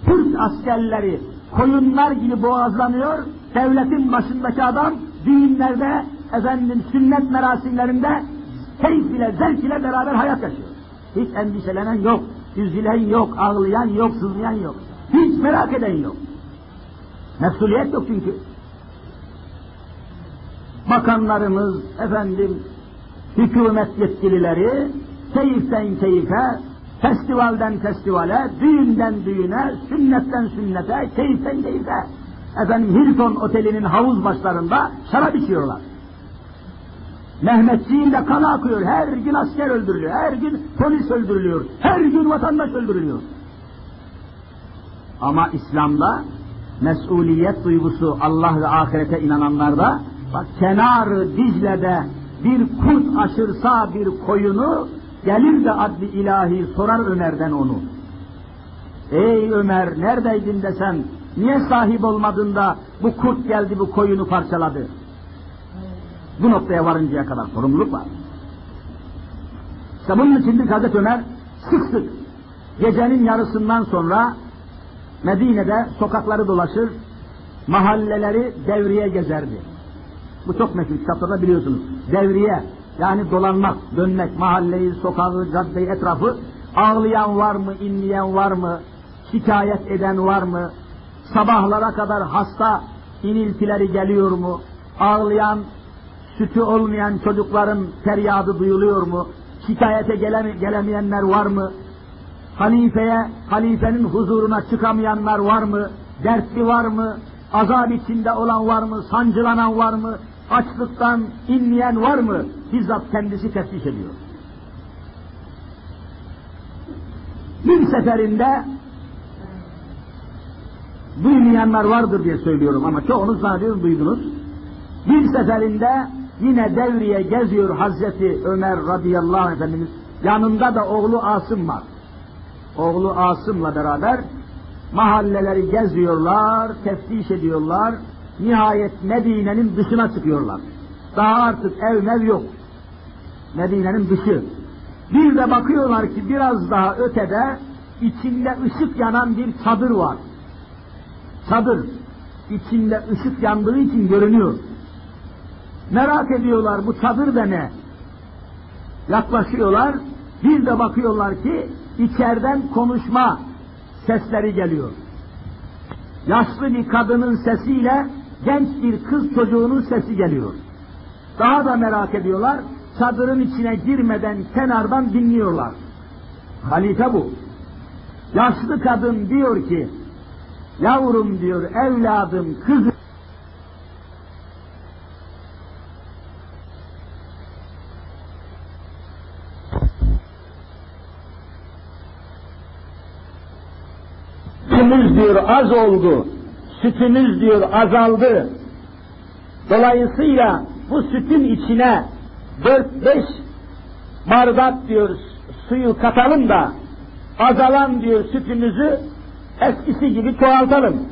Türk askerleri koyunlar gibi boğazlanıyor, devletin başındaki adam düğünlerde, efendim sünnet merasimlerinde keyif ile, zevk ile beraber hayat yaşıyor. Hiç endişelenen yok, üzülen yok, ağlayan yok, sızlayan yok. Hiç merak eden yok. Mesuliyet yok çünkü. Bakanlarımız, efendim, hükümet yetkilileri keyiften keyfe, festivalden festivale, düğünden düğüne, sünnetten sünnete, keyiften keyfe. Efendim Hilton otelinin havuz başlarında şarap içiyorlar. Mehmetçiğin de kan akıyor. Her gün asker öldürülüyor. Her gün polis öldürülüyor. Her gün vatandaş öldürülüyor. Ama İslam'da mesuliyet duygusu Allah ve ahirete inananlarda bak kenarı Dicle'de bir kurt aşırsa bir koyunu gelir de adli ilahi sorar Ömer'den onu. Ey Ömer neredeydin desem niye sahip olmadın da bu kurt geldi bu koyunu parçaladı. Bu noktaya varıncaya kadar sorumluluk var. İşte bunun içindir Hazreti Ömer sık sık gecenin yarısından sonra Medine'de sokakları dolaşır, mahalleleri devriye gezerdi. Bu çok meşhur kitaplarda biliyorsunuz. Devriye yani dolanmak, dönmek, mahalleyi, sokağı, caddeyi, etrafı ağlayan var mı, inleyen var mı, şikayet eden var mı, sabahlara kadar hasta iniltileri geliyor mu, ağlayan, sütü olmayan çocukların feryadı duyuluyor mu, şikayete geleme, gelemeyenler var mı, halifeye, halifenin huzuruna çıkamayanlar var mı, dertli var mı, azap içinde olan var mı, sancılanan var mı, açlıktan inleyen var mı? Bizzat kendisi teftiş ediyor. Bir seferinde duymayanlar vardır diye söylüyorum ama çoğunuz zannediyorum duydunuz. Bir seferinde yine devriye geziyor Hazreti Ömer radıyallahu anh efendimiz. Yanında da oğlu Asım var. Oğlu Asım'la beraber mahalleleri geziyorlar, teftiş ediyorlar, nihayet Medine'nin dışına çıkıyorlar. Daha artık ev mev yok. Medine'nin dışı. Bir de bakıyorlar ki biraz daha ötede içinde ışık yanan bir çadır var. Çadır. içinde ışık yandığı için görünüyor. Merak ediyorlar bu çadır da ne? Yaklaşıyorlar. Bir de bakıyorlar ki içeriden konuşma sesleri geliyor. Yaşlı bir kadının sesiyle genç bir kız çocuğunun sesi geliyor. Daha da merak ediyorlar, çadırın içine girmeden kenardan dinliyorlar. Halife bu. Yaşlı kadın diyor ki, yavrum diyor, evladım, kızım, sütümüz diyor az oldu, sütümüz diyor azaldı. Dolayısıyla bu sütün içine dört beş bardak diyor suyu katalım da azalan diyor sütümüzü eskisi gibi çoğaltalım.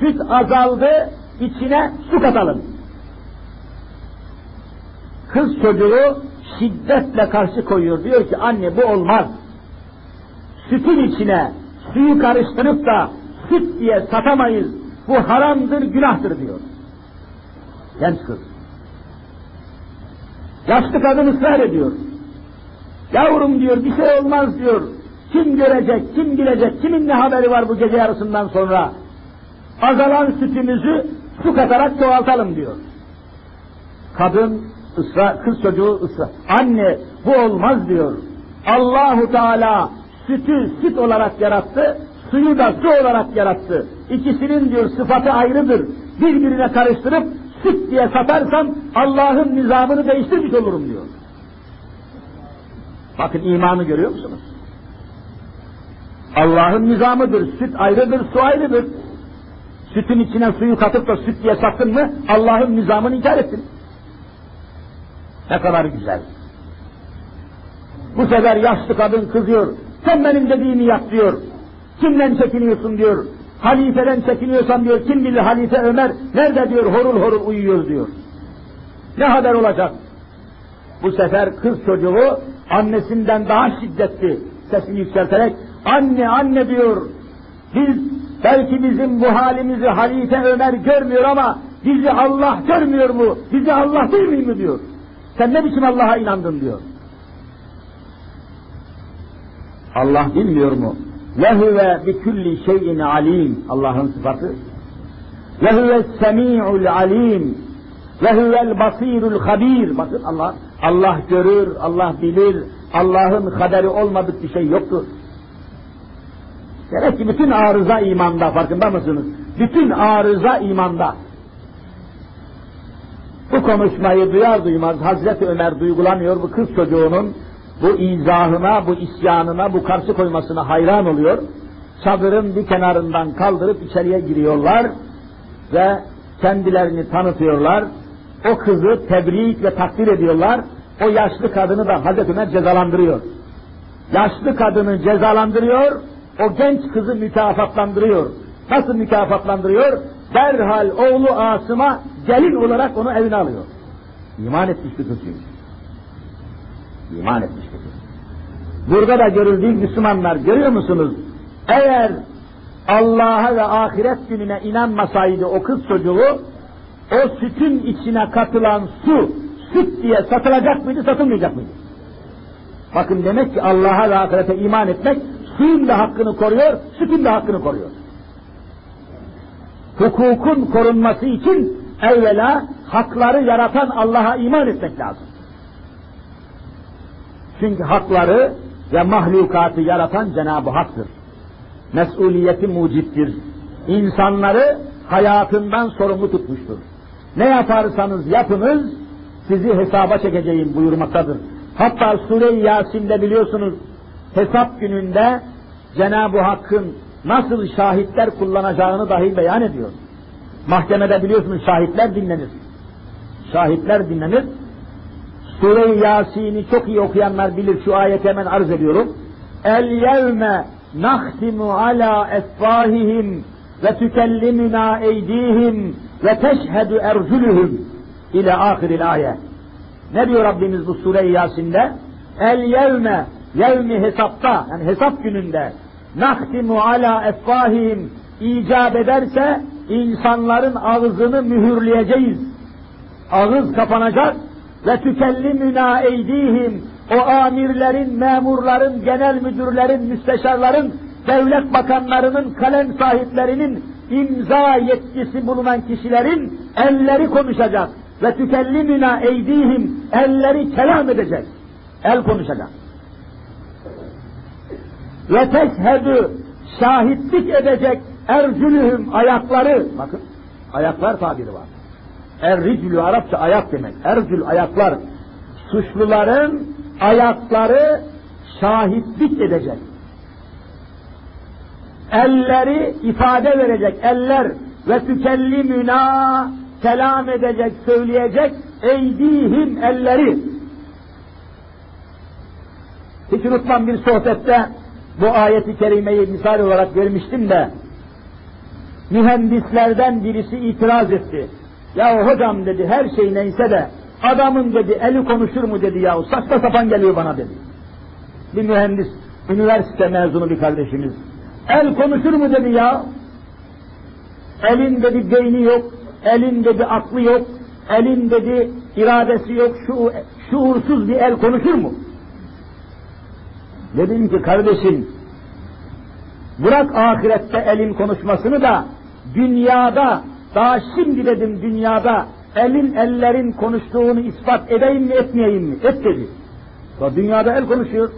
Süt azaldı, içine su katalım. Kız çocuğu şiddetle karşı koyuyor. Diyor ki anne bu olmaz. Sütün içine suyu karıştırıp da süt diye satamayız. Bu haramdır, günahtır diyor. Genç kız. Yaşlı kadın ısrar ediyor. Yavrum diyor bir şey olmaz diyor. Kim görecek, kim bilecek, kimin ne haberi var bu gece yarısından sonra? Azalan sütümüzü su katarak çoğaltalım diyor. Kadın ısrar, kız çocuğu ısrar. Anne bu olmaz diyor. Allahu Teala sütü süt olarak yarattı, suyu da su olarak yarattı. İkisinin diyor sıfatı ayrıdır. Birbirine karıştırıp süt diye satarsam Allah'ın nizamını değiştirmiş olurum diyor. Bakın imanı görüyor musunuz? Allah'ın nizamıdır. Süt ayrıdır, su ayrıdır. Sütün içine suyu katıp da süt diye sattın mı Allah'ın nizamını inkar ettin. Ne kadar güzel. Bu sefer yaşlı kadın kızıyor. Sen benim dediğimi yap diyor. Kimden çekiniyorsun diyor. Halifeden çekiniyorsan diyor. Kim bilir halife Ömer nerede diyor horul horul uyuyor diyor. Ne haber olacak? Bu sefer kız çocuğu annesinden daha şiddetli sesini yükselterek anne anne diyor. Biz belki bizim bu halimizi halife Ömer görmüyor ama bizi Allah görmüyor mu? Bizi Allah değil mi diyor. Sen ne biçim Allah'a inandın diyor. Allah bilmiyor mu? Ve huve bi kulli şeyin alim. Allah'ın sıfatı. Ve huve semi'ul alim. Ve huvel basirul habir. Bakın Allah, Allah görür, Allah bilir, Allah'ın haberi olmadık bir şey yoktur. Demek ki bütün arıza imanda, farkında mısınız? Bütün arıza imanda. Bu konuşmayı duyar duymaz Hazreti Ömer duygulanıyor bu kız çocuğunun bu izahına, bu isyanına, bu karşı koymasına hayran oluyor. Çadırın bir kenarından kaldırıp içeriye giriyorlar ve kendilerini tanıtıyorlar. O kızı tebrik ve takdir ediyorlar. O yaşlı kadını da Hazreti Ömer cezalandırıyor. Yaşlı kadını cezalandırıyor, o genç kızı mükafatlandırıyor. Nasıl mükafatlandırıyor? Derhal oğlu Asım'a gelin olarak onu evine alıyor. İman etmiş bir kız çünkü. İman etmiş bir kız. Burada da görüldüğü Müslümanlar görüyor musunuz? Eğer Allah'a ve ahiret gününe inanmasaydı o kız çocuğu, o sütün içine katılan su, süt diye satılacak mıydı, satılmayacak mıydı? Bakın demek ki Allah'a ve ahirete iman etmek, suyun da hakkını koruyor, sütün de hakkını koruyor. Hukukun korunması için evvela hakları yaratan Allah'a iman etmek lazım. Çünkü hakları ve mahlukatı yaratan Cenab-ı Hak'tır. Mesuliyeti mucittir. İnsanları hayatından sorumlu tutmuştur. Ne yaparsanız yapınız, sizi hesaba çekeceğim buyurmaktadır. Hatta Sure-i Yasin'de biliyorsunuz, hesap gününde Cenab-ı Hakk'ın nasıl şahitler kullanacağını dahi beyan ediyor. Mahkemede biliyorsunuz şahitler dinlenir. Şahitler dinlenir. Sure-i Yasin'i çok iyi okuyanlar bilir şu ayeti hemen arz ediyorum. El yevme nahtimu ala esfahihim ve tükellimuna eydihim ve teşhedü erculuhum ile ahiril ayet. Ne diyor Rabbimiz bu sure-i Yasin'de? El yevme, yevmi hesapta, yani hesap gününde, nahtimu ala efvahim, icap ederse insanların ağzını mühürleyeceğiz. Ağız kapanacak ve tükellimüna eydihim, o amirlerin, memurların, genel müdürlerin, müsteşarların, devlet bakanlarının, kalem sahiplerinin, imza yetkisi bulunan kişilerin elleri konuşacak ve tükellimina eydihim elleri kelam edecek. El konuşacak. Ve teşhedü şahitlik edecek ercülühüm ayakları. Bakın ayaklar tabiri var. Erriclü Arapça ayak demek. Ercül ayaklar. Suçluların ayakları şahitlik edecek. Elleri ifade verecek. Eller ve tükellimüna kelam edecek, söyleyecek eydihim elleri. Hiç unutmam bir sohbette bu ayeti kerimeyi misal olarak vermiştim de mühendislerden birisi itiraz etti. Ya hocam dedi her şey neyse de adamın dedi eli konuşur mu dedi ya saçma sapan geliyor bana dedi. Bir mühendis, üniversite mezunu bir kardeşimiz. El konuşur mu dedi ya. Elin dedi beyni yok, elin dedi aklı yok, elin dedi iradesi yok, şu, şuursuz bir el konuşur mu? Dedim ki kardeşim, bırak ahirette elin konuşmasını da dünyada, daha şimdi dedim dünyada elin ellerin konuştuğunu ispat edeyim mi etmeyeyim mi? Et dedi. Ya dünyada el konuşuyor.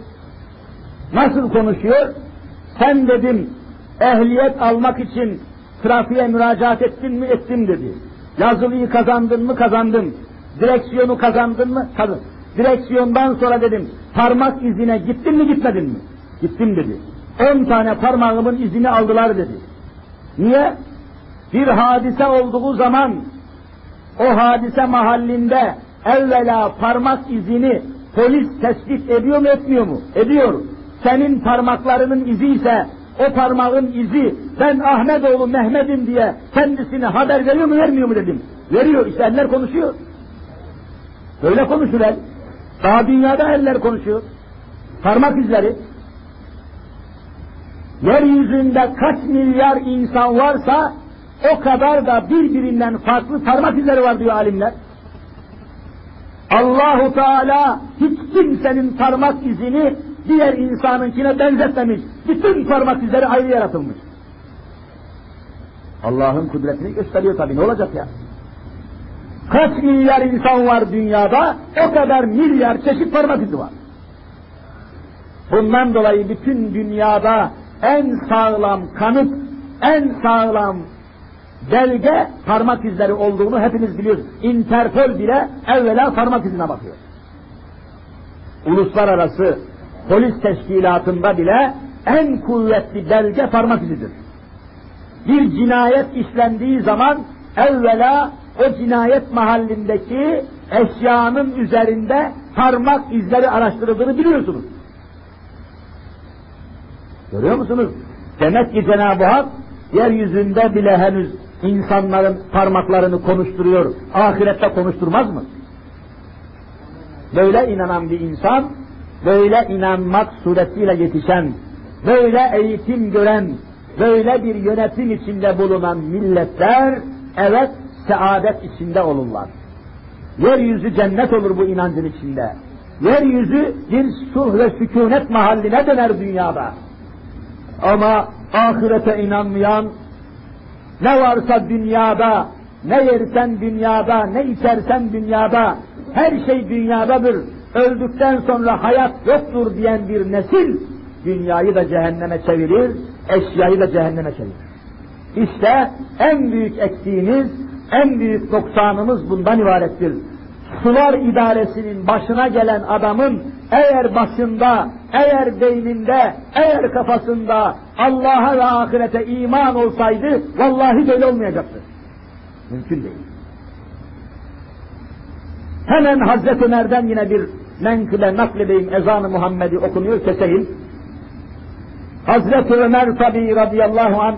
Nasıl konuşuyor? Sen dedim ehliyet almak için trafiğe müracaat ettin mi? Ettim dedi. Yazılıyı kazandın mı? Kazandım. Direksiyonu kazandın mı? Kazandım. Direksiyondan sonra dedim parmak izine gittin mi gitmedin mi? Gittim dedi. On tane parmağımın izini aldılar dedi. Niye? Bir hadise olduğu zaman o hadise mahallinde evvela parmak izini polis tespit ediyor mu etmiyor mu? Ediyor. Senin parmaklarının izi ise o parmağın izi ben Ahmetoğlu Mehmet'im diye kendisine haber veriyor mu vermiyor mu dedim. Veriyor işte eller konuşuyor. Böyle konuşur el. Daha dünyada eller konuşuyor. Parmak izleri. Yeryüzünde kaç milyar insan varsa o kadar da birbirinden farklı parmak izleri var diyor alimler. Allahu Teala hiç kimsenin parmak izini diğer insanınkine benzetmemiş. Bütün parmak izleri ayrı yaratılmış. Allah'ın kudretini gösteriyor tabii ne olacak ya? Kaç milyar insan var dünyada, o kadar milyar çeşit parmak izi var. Bundan dolayı bütün dünyada en sağlam kanıt, en sağlam belge parmak izleri olduğunu hepiniz biliyorsunuz. Interpol bile evvela parmak izine bakıyor. Uluslararası polis teşkilatında bile en kuvvetli belge parmak izidir. Bir cinayet işlendiği zaman evvela o cinayet mahallindeki eşyanın üzerinde parmak izleri araştırıldığını biliyorsunuz. Görüyor musunuz? Demek ki Cenab-ı Hak yeryüzünde bile henüz insanların parmaklarını konuşturuyor. Ahirette konuşturmaz mı? Böyle inanan bir insan, böyle inanmak suretiyle yetişen, böyle eğitim gören, böyle bir yönetim içinde bulunan milletler, evet saadet içinde olurlar. Yeryüzü cennet olur bu inancın içinde. Yeryüzü bir sulh ve sükunet mahalline döner dünyada. Ama ahirete inanmayan, ne varsa dünyada, ne yersen dünyada, ne içersen dünyada, her şey dünyadadır, öldükten sonra hayat yoktur diyen bir nesil, dünyayı da cehenneme çevirir, eşyayı da cehenneme çevirir. İşte en büyük eksiğimiz, en büyük noksanımız bundan ibarettir. Sular idaresinin başına gelen adamın eğer başında, eğer beyninde, eğer kafasında Allah'a ve ahirete iman olsaydı vallahi böyle olmayacaktı. Mümkün değil. Hemen Hazreti Ömer'den yine bir menkıbe nakledeyim ezanı Muhammed'i okunuyor keseyim. Hazreti Ömer tabi radıyallahu anh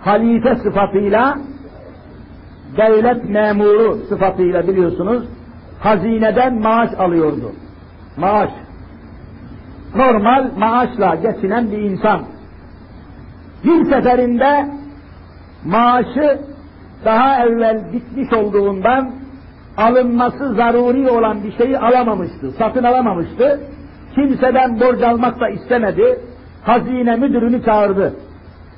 halife sıfatıyla devlet memuru sıfatıyla biliyorsunuz hazineden maaş alıyordu. Maaş. Normal maaşla geçinen bir insan. Bir seferinde maaşı daha evvel bitmiş olduğundan alınması zaruri olan bir şeyi alamamıştı, satın alamamıştı. Kimseden borç almak da istemedi. Hazine müdürünü çağırdı.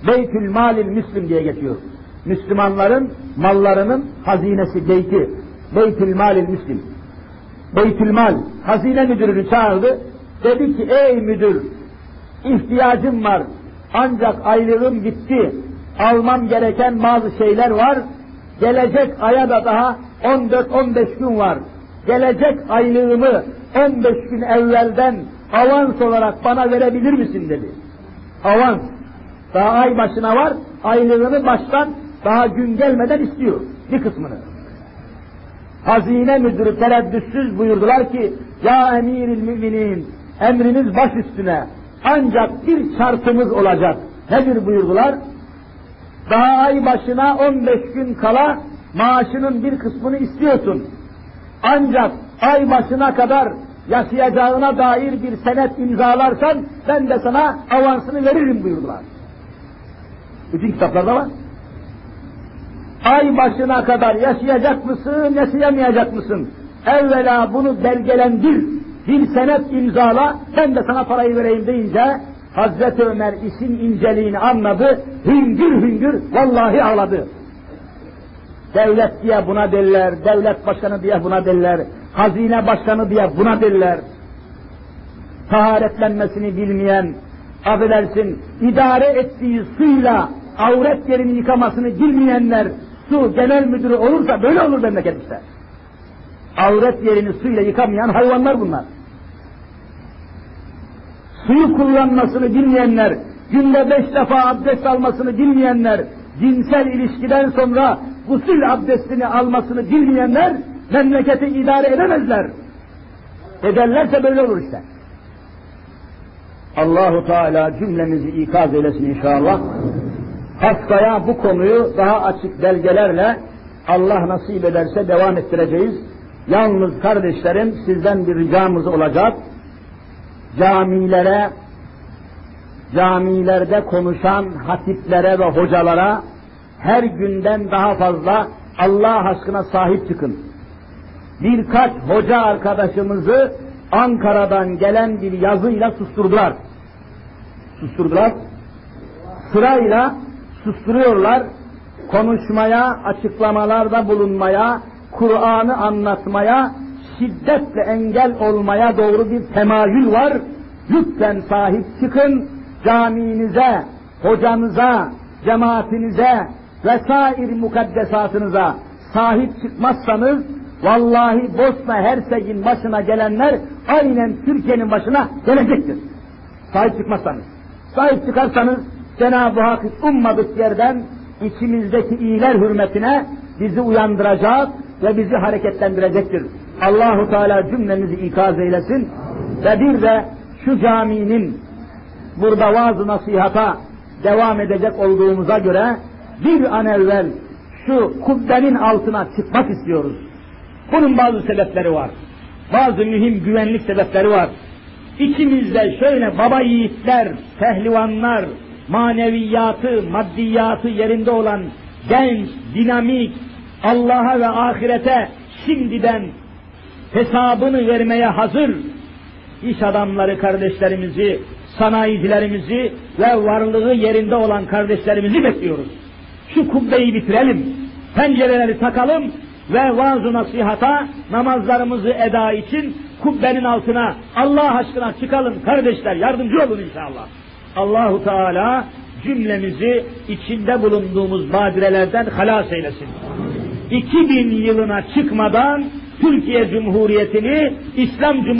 Beytül Malil Müslim diye geçiyor. Müslümanların mallarının hazinesi beyti. Beytül Malil Müslim. Beytül Mal hazine müdürünü çağırdı. Dedi ki ey müdür ihtiyacım var ancak aylığım gitti. Almam gereken bazı şeyler var. Gelecek aya da daha 14-15 gün var. Gelecek aylığımı 15 gün evvelden avans olarak bana verebilir misin dedi. Avans. Daha ay başına var, aylığını baştan daha gün gelmeden istiyor bir kısmını. Hazine müdürü tereddütsüz buyurdular ki, Ya emiril müminin, emriniz baş üstüne, ancak bir şartımız olacak. Nedir buyurdular? Daha ay başına 15 gün kala maaşının bir kısmını istiyorsun. Ancak ay başına kadar yaşayacağına dair bir senet imzalarsan ben de sana avansını veririm buyurdular. Bütün kitaplarda var. Ay başına kadar yaşayacak mısın, yaşayamayacak mısın? Evvela bunu belgelendir, bir senet imzala, ben de sana parayı vereyim deyince Hazreti Ömer işin inceliğini anladı, hüngür hüngür vallahi ağladı. Devlet diye buna derler, devlet başkanı diye buna derler, hazine başkanı diye buna derler. Taharetlenmesini bilmeyen, affedersin, idare ettiği suyla avret yerini yıkamasını bilmeyenler su genel müdürü olursa böyle olur memleket işte. Avret yerini suyla yıkamayan hayvanlar bunlar. Suyu kullanmasını bilmeyenler, günde beş defa abdest almasını bilmeyenler, cinsel ilişkiden sonra gusül abdestini almasını bilmeyenler memleketi idare edemezler. Ederlerse böyle olur işte. Allahu Teala cümlemizi ikaz eylesin inşallah. Haftaya bu konuyu daha açık belgelerle Allah nasip ederse devam ettireceğiz. Yalnız kardeşlerim sizden bir ricamız olacak. Camilere, camilerde konuşan hatiplere ve hocalara her günden daha fazla Allah aşkına sahip çıkın. Birkaç hoca arkadaşımızı Ankara'dan gelen bir yazıyla susturdular. Susturdular. Sırayla susturuyorlar. Konuşmaya, açıklamalarda bulunmaya, Kur'an'ı anlatmaya, şiddetle engel olmaya doğru bir temayül var. Lütfen sahip çıkın, caminize, hocanıza, cemaatinize vesair mukaddesatınıza sahip çıkmazsanız vallahi Bosna Hersek'in başına gelenler aynen Türkiye'nin başına gelecektir. Sahip çıkmazsanız. Sahip çıkarsanız Cenab-ı Hak ummadık yerden içimizdeki iyiler hürmetine bizi uyandıracak ve bizi hareketlendirecektir. Allahu Teala cümlemizi ikaz eylesin ve bir de şu caminin burada vaaz nasihata devam edecek olduğumuza göre bir an evvel şu kubbenin altına çıkmak istiyoruz. Bunun bazı sebepleri var. Bazı mühim güvenlik sebepleri var. İçimizde şöyle baba yiğitler, pehlivanlar, maneviyatı, maddiyatı yerinde olan genç, dinamik, Allah'a ve ahirete şimdiden hesabını vermeye hazır iş adamları kardeşlerimizi, sanayicilerimizi ve varlığı yerinde olan kardeşlerimizi bekliyoruz. Şu kubbeyi bitirelim, pencereleri takalım ve vaaz nasihata, namazlarımızı eda için kubbenin altına Allah aşkına çıkalım kardeşler, yardımcı olun inşallah. Allahu Teala cümlemizi içinde bulunduğumuz badirelerden halas eylesin. 2000 yılına çıkmadan Türkiye Cumhuriyeti'ni İslam Cumhuriyeti